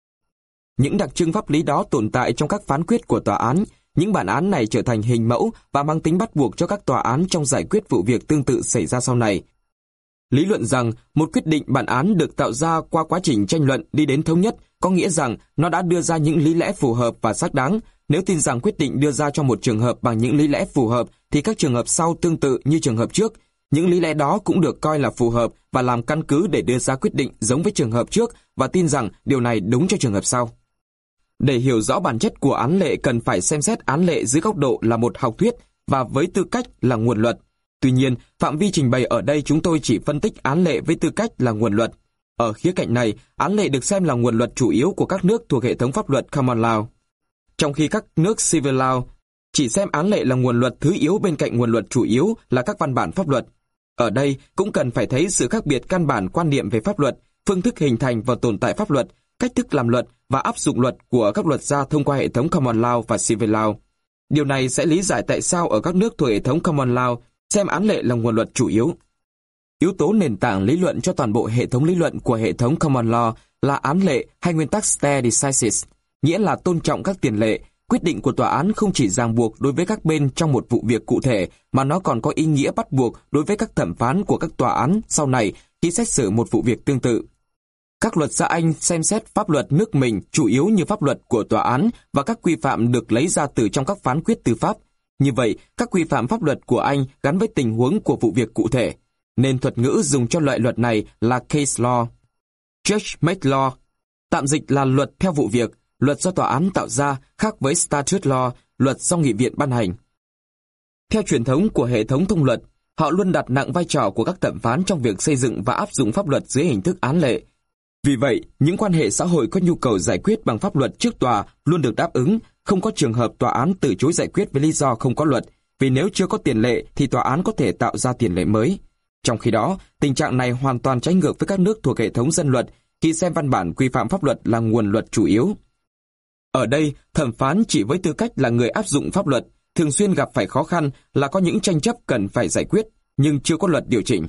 Những đặc trưng pháp lý đó tồn tại trong các phán quyết của tòa án, những bản án này trở thành hình mẫu và mang tính bắt buộc cho các tòa án trong giải quyết vụ việc tương tự xảy ra sau này. Lý luận rằng một quyết định bản án được tạo ra qua quá trình tranh luận đi đến thống nhất có nghĩa rằng nó đã đưa ra những lý lẽ phù hợp và xác đáng. Nếu tin rằng quyết định đưa ra cho một trường hợp bằng những lý lẽ phù hợp thì các trường hợp sau tương tự như trường hợp trước. Những lý lẽ đó cũng được coi là phù hợp và làm căn cứ để đưa ra quyết định giống với trường hợp trước và tin rằng điều này đúng cho trường hợp sau. Để hiểu rõ bản chất của án lệ cần phải xem xét án lệ dưới góc độ là một học thuyết và với tư cách là nguồn luật. Tuy nhiên, phạm vi trình bày ở đây chúng tôi chỉ phân tích án lệ với tư cách là nguồn luật. Ở khía cạnh này, án lệ được xem là nguồn luật chủ yếu của các nước thuộc hệ thống pháp luật Common Law. Trong khi các nước Civil Law chỉ xem án lệ là nguồn luật thứ yếu bên cạnh nguồn luật chủ yếu là các văn bản pháp luật. Ở đây cũng cần phải thấy sự khác biệt căn bản quan niệm về pháp luật, phương thức hình thành và tồn tại pháp luật, cách thức làm luật và áp dụng luật của các luật gia thông qua hệ thống Common Law và Civil Law. Điều này sẽ lý giải tại sao ở các nước thuộc hệ thống Common Law xem án lệ là nguồn luật chủ yếu. Yếu tố nền tảng lý luận cho toàn bộ hệ thống lý luận của hệ thống Common Law là án lệ hay nguyên tắc stare decisis, nghĩa là tôn trọng các tiền lệ, quyết định của tòa án không chỉ ràng buộc đối với các bên trong một vụ việc cụ thể, mà nó còn có ý nghĩa bắt buộc đối với các thẩm phán của các tòa án sau này khi xét xử một vụ việc tương tự. Các luật gia Anh xem xét pháp luật nước mình chủ yếu như pháp luật của tòa án và các quy phạm được lấy ra từ trong các phán quyết tư pháp. Như vậy, các quy phạm pháp luật của Anh gắn với tình huống của vụ việc cụ thể, nên thuật ngữ dùng cho loại luật này là case law. Judge made law, tạm dịch là luật theo vụ việc, luật do tòa án tạo ra khác với statute law, luật do nghị viện ban hành. Theo truyền thống của hệ thống thông luật, họ luôn đặt nặng vai trò của các thẩm phán trong việc xây dựng và áp dụng pháp luật dưới hình thức án lệ. Vì vậy, những quan hệ xã hội có nhu cầu giải quyết bằng pháp luật trước tòa luôn được đáp ứng, không có trường hợp tòa án từ chối giải quyết với lý do không có luật, vì nếu chưa có tiền lệ thì tòa án có thể tạo ra tiền lệ mới. Trong khi đó, tình trạng này hoàn toàn trái ngược với các nước thuộc hệ thống dân luật khi xem văn bản quy phạm pháp luật là nguồn luật chủ yếu. Ở đây, thẩm phán chỉ với tư cách là người áp dụng pháp luật, thường xuyên gặp phải khó khăn là có những tranh chấp cần phải giải quyết, nhưng chưa có luật điều chỉnh.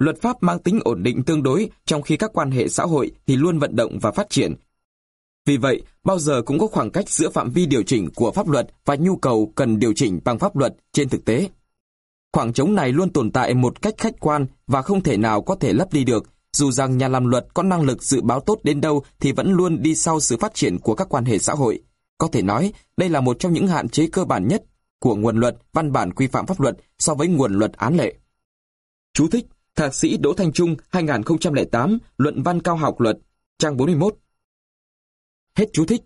Luật pháp mang tính ổn định tương đối, trong khi các quan hệ xã hội thì luôn vận động và phát triển. Vì vậy, bao giờ cũng có khoảng cách giữa phạm vi điều chỉnh của pháp luật và nhu cầu cần điều chỉnh bằng pháp luật trên thực tế. Khoảng trống này luôn tồn tại một cách khách quan và không thể nào có thể lấp đi được, dù rằng nhà làm luật có năng lực dự báo tốt đến đâu thì vẫn luôn đi sau sự phát triển của các quan hệ xã hội. Có thể nói, đây là một trong những hạn chế cơ bản nhất của nguồn luật, văn bản quy phạm pháp luật so với nguồn luật án lệ. Chú thích, Thạc sĩ Đỗ Thanh Trung 2008, Luận văn cao học luật, trang 41. Hết chú thích.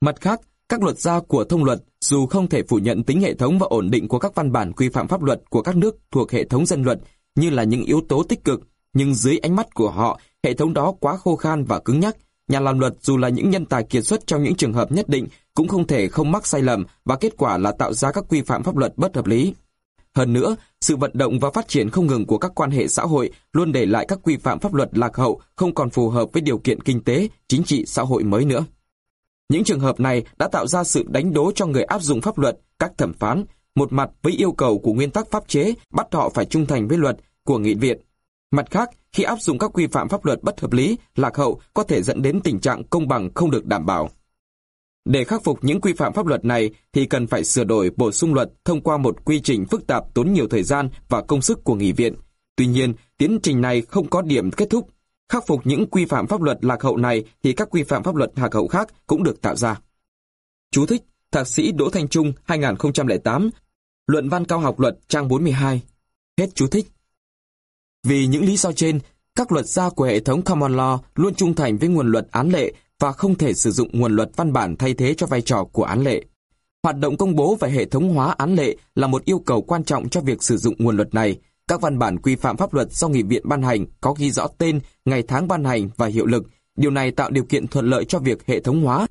Mặt khác, các luật gia của thông luật dù không thể phủ nhận tính hệ thống và ổn định của các văn bản quy phạm pháp luật của các nước thuộc hệ thống dân luật như là những yếu tố tích cực, nhưng dưới ánh mắt của họ, hệ thống đó quá khô khan và cứng nhắc. Nhà làm luật dù là những nhân tài kiệt xuất trong những trường hợp nhất định cũng không thể không mắc sai lầm và kết quả là tạo ra các quy phạm pháp luật bất hợp lý. Hơn nữa, sự vận động và phát triển không ngừng của các quan hệ xã hội luôn để lại các quy phạm pháp luật lạc hậu không còn phù hợp với điều kiện kinh tế, chính trị, xã hội mới nữa. Những trường hợp này đã tạo ra sự đánh đố cho người áp dụng pháp luật, các thẩm phán, một mặt với yêu cầu của nguyên tắc pháp chế bắt họ phải trung thành với luật của nghị viện. Mặt khác, khi áp dụng các quy phạm pháp luật bất hợp lý, lạc hậu có thể dẫn đến tình trạng công bằng không được đảm bảo. Để khắc phục những quy phạm pháp luật này thì cần phải sửa đổi bổ sung luật thông qua một quy trình phức tạp tốn nhiều thời gian và công sức của nghị viện. Tuy nhiên, tiến trình này không có điểm kết thúc Khắc phục những quy phạm pháp luật lạc hậu này thì các quy phạm pháp luật lạc hậu khác cũng được tạo ra. Chú thích, Thạc sĩ Đỗ Thanh Trung 2008, Luận văn cao học luật trang 42. Hết chú thích. Vì những lý do trên, các luật gia của hệ thống Common Law luôn trung thành với nguồn luật án lệ và không thể sử dụng nguồn luật văn bản thay thế cho vai trò của án lệ. Hoạt động công bố và hệ thống hóa án lệ là một yêu cầu quan trọng cho việc sử dụng nguồn luật này, các văn bản quy phạm pháp luật do nghị viện ban hành có ghi rõ tên, ngày tháng ban hành và hiệu lực. Điều này tạo điều kiện thuận lợi cho việc hệ thống hóa.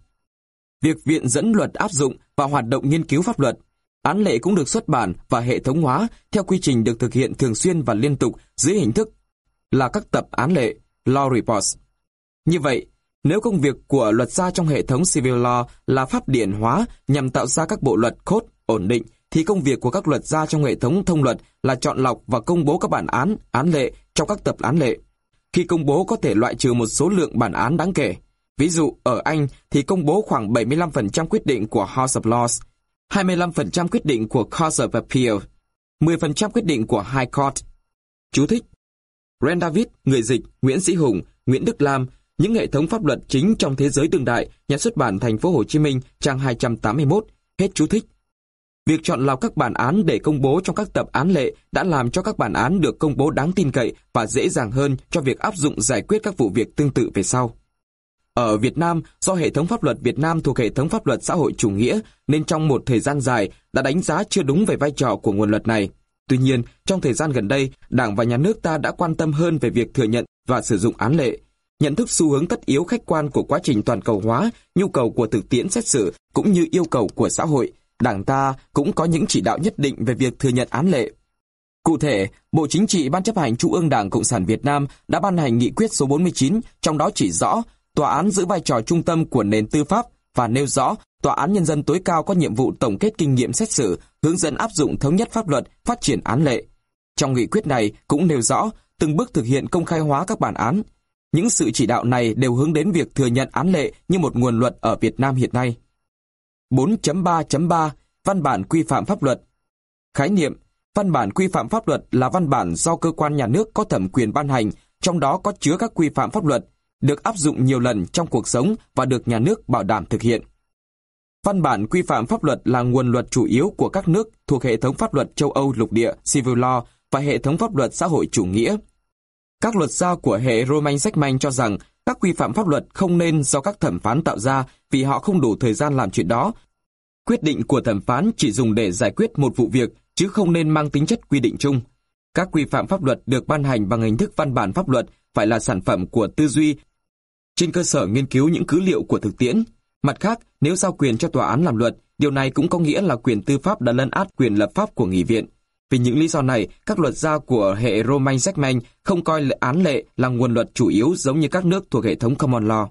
Việc viện dẫn luật áp dụng và hoạt động nghiên cứu pháp luật. Án lệ cũng được xuất bản và hệ thống hóa theo quy trình được thực hiện thường xuyên và liên tục dưới hình thức là các tập án lệ, law reports. Như vậy, nếu công việc của luật gia trong hệ thống civil law là pháp điển hóa nhằm tạo ra các bộ luật code ổn định, thì công việc của các luật gia trong hệ thống thông luật là chọn lọc và công bố các bản án, án lệ trong các tập án lệ. Khi công bố có thể loại trừ một số lượng bản án đáng kể. Ví dụ, ở Anh thì công bố khoảng 75% quyết định của House of Lords, 25% quyết định của Court of Appeal, 10% quyết định của High Court. Chú thích Ren David, người dịch, Nguyễn Sĩ Hùng, Nguyễn Đức Lam, những hệ thống pháp luật chính trong thế giới đương đại, nhà xuất bản Thành phố Hồ Chí Minh, trang 281, hết chú thích. Việc chọn lọc các bản án để công bố trong các tập án lệ đã làm cho các bản án được công bố đáng tin cậy và dễ dàng hơn cho việc áp dụng giải quyết các vụ việc tương tự về sau. Ở Việt Nam, do hệ thống pháp luật Việt Nam thuộc hệ thống pháp luật xã hội chủ nghĩa, nên trong một thời gian dài đã đánh giá chưa đúng về vai trò của nguồn luật này. Tuy nhiên, trong thời gian gần đây, Đảng và Nhà nước ta đã quan tâm hơn về việc thừa nhận và sử dụng án lệ. Nhận thức xu hướng tất yếu khách quan của quá trình toàn cầu hóa, nhu cầu của thực tiễn xét xử cũng như yêu cầu của xã hội, Đảng ta cũng có những chỉ đạo nhất định về việc thừa nhận án lệ. Cụ thể, Bộ Chính trị Ban chấp hành Trung ương Đảng Cộng sản Việt Nam đã ban hành nghị quyết số 49, trong đó chỉ rõ tòa án giữ vai trò trung tâm của nền tư pháp và nêu rõ tòa án nhân dân tối cao có nhiệm vụ tổng kết kinh nghiệm xét xử, hướng dẫn áp dụng thống nhất pháp luật, phát triển án lệ. Trong nghị quyết này cũng nêu rõ từng bước thực hiện công khai hóa các bản án. Những sự chỉ đạo này đều hướng đến việc thừa nhận án lệ như một nguồn luật ở Việt Nam hiện nay. 4.3.3 Văn bản quy phạm pháp luật Khái niệm Văn bản quy phạm pháp luật là văn bản do cơ quan nhà nước có thẩm quyền ban hành, trong đó có chứa các quy phạm pháp luật, được áp dụng nhiều lần trong cuộc sống và được nhà nước bảo đảm thực hiện. Văn bản quy phạm pháp luật là nguồn luật chủ yếu của các nước thuộc hệ thống pháp luật châu Âu lục địa Civil Law và hệ thống pháp luật xã hội chủ nghĩa. Các luật gia của hệ Roman Sách cho rằng các quy phạm pháp luật không nên do các thẩm phán tạo ra vì họ không đủ thời gian làm chuyện đó. Quyết định của thẩm phán chỉ dùng để giải quyết một vụ việc chứ không nên mang tính chất quy định chung. Các quy phạm pháp luật được ban hành bằng hình thức văn bản pháp luật phải là sản phẩm của tư duy trên cơ sở nghiên cứu những cứ liệu của thực tiễn. Mặt khác, nếu giao quyền cho tòa án làm luật, điều này cũng có nghĩa là quyền tư pháp đã lấn át quyền lập pháp của nghị viện. Vì những lý do này, các luật gia của hệ Roman Jackman không coi án lệ là nguồn luật chủ yếu giống như các nước thuộc hệ thống Common Law.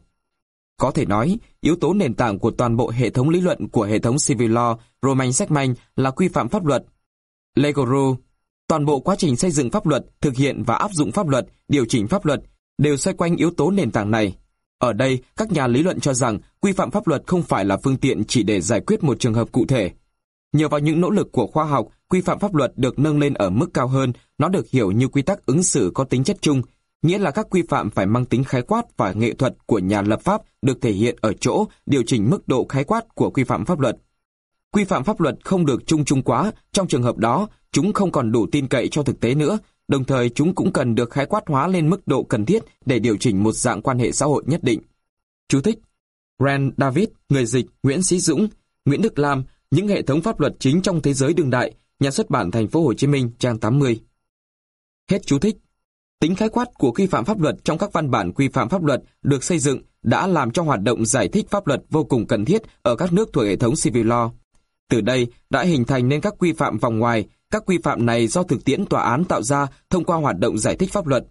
Có thể nói, yếu tố nền tảng của toàn bộ hệ thống lý luận của hệ thống Civil Law Roman Jackman là quy phạm pháp luật. Legal Rule Toàn bộ quá trình xây dựng pháp luật, thực hiện và áp dụng pháp luật, điều chỉnh pháp luật đều xoay quanh yếu tố nền tảng này. Ở đây, các nhà lý luận cho rằng quy phạm pháp luật không phải là phương tiện chỉ để giải quyết một trường hợp cụ thể. Nhờ vào những nỗ lực của khoa học, quy phạm pháp luật được nâng lên ở mức cao hơn, nó được hiểu như quy tắc ứng xử có tính chất chung, nghĩa là các quy phạm phải mang tính khái quát và nghệ thuật của nhà lập pháp được thể hiện ở chỗ điều chỉnh mức độ khái quát của quy phạm pháp luật. Quy phạm pháp luật không được chung chung quá, trong trường hợp đó, chúng không còn đủ tin cậy cho thực tế nữa, đồng thời chúng cũng cần được khái quát hóa lên mức độ cần thiết để điều chỉnh một dạng quan hệ xã hội nhất định. Chú thích Rand David, người dịch, Nguyễn Sĩ Dũng, Nguyễn Đức Lam, những hệ thống pháp luật chính trong thế giới đương đại, nhà xuất bản Thành phố Hồ Chí Minh, trang 80. Hết chú thích. Tính khái quát của quy phạm pháp luật trong các văn bản quy phạm pháp luật được xây dựng đã làm cho hoạt động giải thích pháp luật vô cùng cần thiết ở các nước thuộc hệ thống civil law. Từ đây đã hình thành nên các quy phạm vòng ngoài, các quy phạm này do thực tiễn tòa án tạo ra thông qua hoạt động giải thích pháp luật.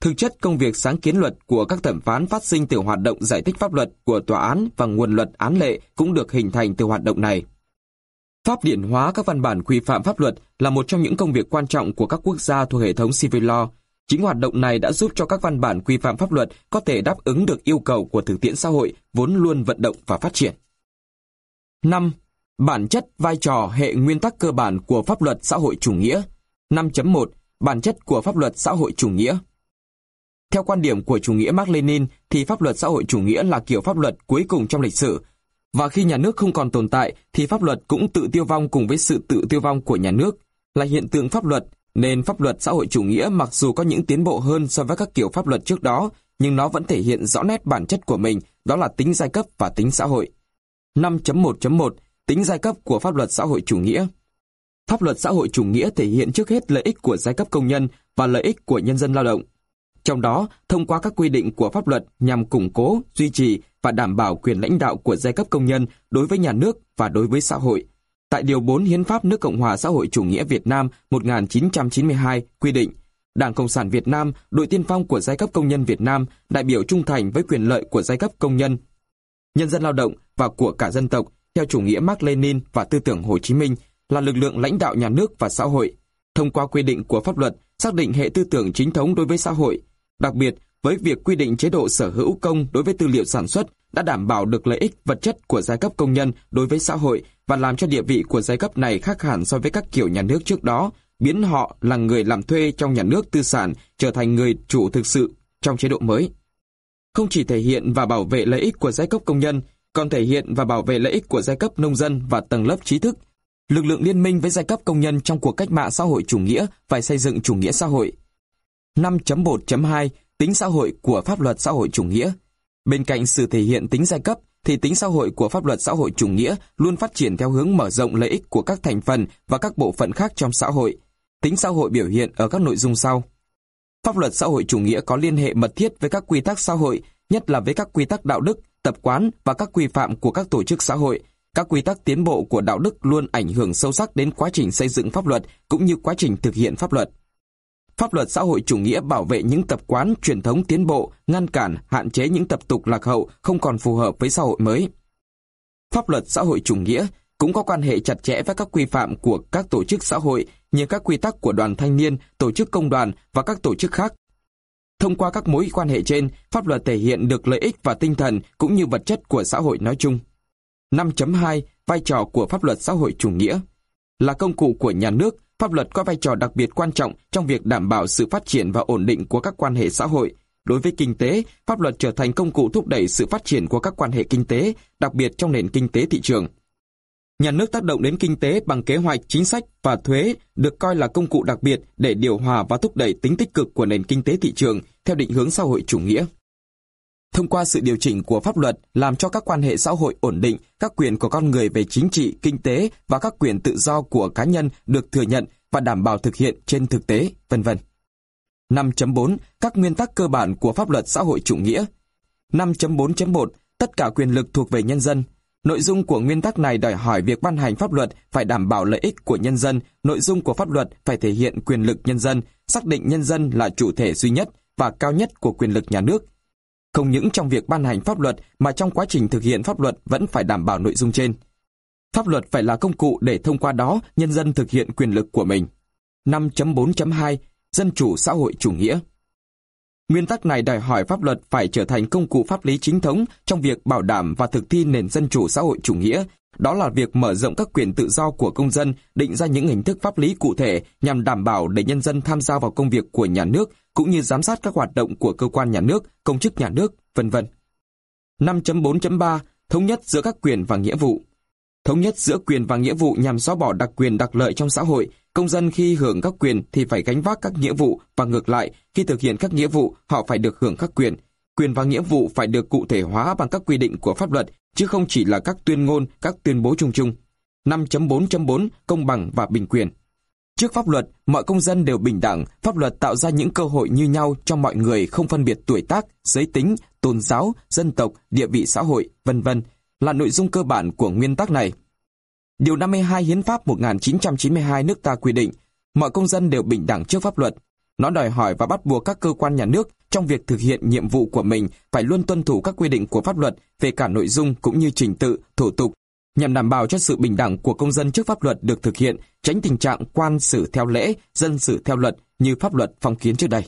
Thực chất công việc sáng kiến luật của các thẩm phán phát sinh từ hoạt động giải thích pháp luật của tòa án và nguồn luật án lệ cũng được hình thành từ hoạt động này. Pháp điển hóa các văn bản quy phạm pháp luật là một trong những công việc quan trọng của các quốc gia thuộc hệ thống civil law. Chính hoạt động này đã giúp cho các văn bản quy phạm pháp luật có thể đáp ứng được yêu cầu của thực tiễn xã hội vốn luôn vận động và phát triển. 5. Bản chất vai trò hệ nguyên tắc cơ bản của pháp luật xã hội chủ nghĩa 5.1 Bản chất của pháp luật xã hội chủ nghĩa Theo quan điểm của chủ nghĩa Mark Lenin thì pháp luật xã hội chủ nghĩa là kiểu pháp luật cuối cùng trong lịch sử và khi nhà nước không còn tồn tại thì pháp luật cũng tự tiêu vong cùng với sự tự tiêu vong của nhà nước là hiện tượng pháp luật nên pháp luật xã hội chủ nghĩa mặc dù có những tiến bộ hơn so với các kiểu pháp luật trước đó nhưng nó vẫn thể hiện rõ nét bản chất của mình đó là tính giai cấp và tính xã hội. 5.1.1 tính giai cấp của pháp luật xã hội chủ nghĩa. Pháp luật xã hội chủ nghĩa thể hiện trước hết lợi ích của giai cấp công nhân và lợi ích của nhân dân lao động. Trong đó, thông qua các quy định của pháp luật nhằm củng cố, duy trì và đảm bảo quyền lãnh đạo của giai cấp công nhân đối với nhà nước và đối với xã hội. Tại Điều 4 Hiến pháp nước Cộng hòa xã hội chủ nghĩa Việt Nam 1992 quy định, Đảng Cộng sản Việt Nam, đội tiên phong của giai cấp công nhân Việt Nam, đại biểu trung thành với quyền lợi của giai cấp công nhân, nhân dân lao động và của cả dân tộc, theo chủ nghĩa Mark Lenin và tư tưởng Hồ Chí Minh, là lực lượng lãnh đạo nhà nước và xã hội, thông qua quy định của pháp luật xác định hệ tư tưởng chính thống đối với xã hội. Đặc biệt, với việc quy định chế độ sở hữu công đối với tư liệu sản xuất đã đảm bảo được lợi ích vật chất của giai cấp công nhân đối với xã hội và làm cho địa vị của giai cấp này khác hẳn so với các kiểu nhà nước trước đó, biến họ là người làm thuê trong nhà nước tư sản trở thành người chủ thực sự trong chế độ mới. Không chỉ thể hiện và bảo vệ lợi ích của giai cấp công nhân, còn thể hiện và bảo vệ lợi ích của giai cấp nông dân và tầng lớp trí thức. Lực lượng liên minh với giai cấp công nhân trong cuộc cách mạng xã hội chủ nghĩa phải xây dựng chủ nghĩa xã hội. 5.1.2 Tính xã hội của pháp luật xã hội chủ nghĩa Bên cạnh sự thể hiện tính giai cấp, thì tính xã hội của pháp luật xã hội chủ nghĩa luôn phát triển theo hướng mở rộng lợi ích của các thành phần và các bộ phận khác trong xã hội. Tính xã hội biểu hiện ở các nội dung sau. Pháp luật xã hội chủ nghĩa có liên hệ mật thiết với các quy tắc xã hội, nhất là với các quy tắc đạo đức, tập quán và các quy phạm của các tổ chức xã hội. Các quy tắc tiến bộ của đạo đức luôn ảnh hưởng sâu sắc đến quá trình xây dựng pháp luật cũng như quá trình thực hiện pháp luật. Pháp luật xã hội chủ nghĩa bảo vệ những tập quán truyền thống tiến bộ, ngăn cản, hạn chế những tập tục lạc hậu không còn phù hợp với xã hội mới. Pháp luật xã hội chủ nghĩa cũng có quan hệ chặt chẽ với các quy phạm của các tổ chức xã hội như các quy tắc của đoàn thanh niên, tổ chức công đoàn và các tổ chức khác. Thông qua các mối quan hệ trên, pháp luật thể hiện được lợi ích và tinh thần cũng như vật chất của xã hội nói chung. 5.2 Vai trò của pháp luật xã hội chủ nghĩa Là công cụ của nhà nước, pháp luật có vai trò đặc biệt quan trọng trong việc đảm bảo sự phát triển và ổn định của các quan hệ xã hội. Đối với kinh tế, pháp luật trở thành công cụ thúc đẩy sự phát triển của các quan hệ kinh tế, đặc biệt trong nền kinh tế thị trường. Nhà nước tác động đến kinh tế bằng kế hoạch, chính sách và thuế được coi là công cụ đặc biệt để điều hòa và thúc đẩy tính tích cực của nền kinh tế thị trường theo định hướng xã hội chủ nghĩa. Thông qua sự điều chỉnh của pháp luật làm cho các quan hệ xã hội ổn định, các quyền của con người về chính trị, kinh tế và các quyền tự do của cá nhân được thừa nhận và đảm bảo thực hiện trên thực tế, vân vân. 5.4 Các nguyên tắc cơ bản của pháp luật xã hội chủ nghĩa 5.4.1 Tất cả quyền lực thuộc về nhân dân, Nội dung của nguyên tắc này đòi hỏi việc ban hành pháp luật phải đảm bảo lợi ích của nhân dân, nội dung của pháp luật phải thể hiện quyền lực nhân dân, xác định nhân dân là chủ thể duy nhất và cao nhất của quyền lực nhà nước. Không những trong việc ban hành pháp luật, mà trong quá trình thực hiện pháp luật vẫn phải đảm bảo nội dung trên. Pháp luật phải là công cụ để thông qua đó, nhân dân thực hiện quyền lực của mình. 5.4.2 Dân chủ xã hội chủ nghĩa Nguyên tắc này đòi hỏi pháp luật phải trở thành công cụ pháp lý chính thống trong việc bảo đảm và thực thi nền dân chủ xã hội chủ nghĩa. Đó là việc mở rộng các quyền tự do của công dân, định ra những hình thức pháp lý cụ thể nhằm đảm bảo để nhân dân tham gia vào công việc của nhà nước, cũng như giám sát các hoạt động của cơ quan nhà nước, công chức nhà nước, vân vân. 5.4.3 Thống nhất giữa các quyền và nghĩa vụ Thống nhất giữa quyền và nghĩa vụ nhằm xóa bỏ đặc quyền đặc lợi trong xã hội, Công dân khi hưởng các quyền thì phải gánh vác các nghĩa vụ và ngược lại, khi thực hiện các nghĩa vụ, họ phải được hưởng các quyền. Quyền và nghĩa vụ phải được cụ thể hóa bằng các quy định của pháp luật, chứ không chỉ là các tuyên ngôn, các tuyên bố chung chung. 5.4.4 Công bằng và bình quyền Trước pháp luật, mọi công dân đều bình đẳng, pháp luật tạo ra những cơ hội như nhau cho mọi người không phân biệt tuổi tác, giới tính, tôn giáo, dân tộc, địa vị xã hội, vân vân là nội dung cơ bản của nguyên tắc này. Điều 52 Hiến pháp 1992 nước ta quy định, mọi công dân đều bình đẳng trước pháp luật. Nó đòi hỏi và bắt buộc các cơ quan nhà nước trong việc thực hiện nhiệm vụ của mình phải luôn tuân thủ các quy định của pháp luật về cả nội dung cũng như trình tự, thủ tục, nhằm đảm bảo cho sự bình đẳng của công dân trước pháp luật được thực hiện, tránh tình trạng quan xử theo lễ, dân xử theo luật như pháp luật phong kiến trước đây.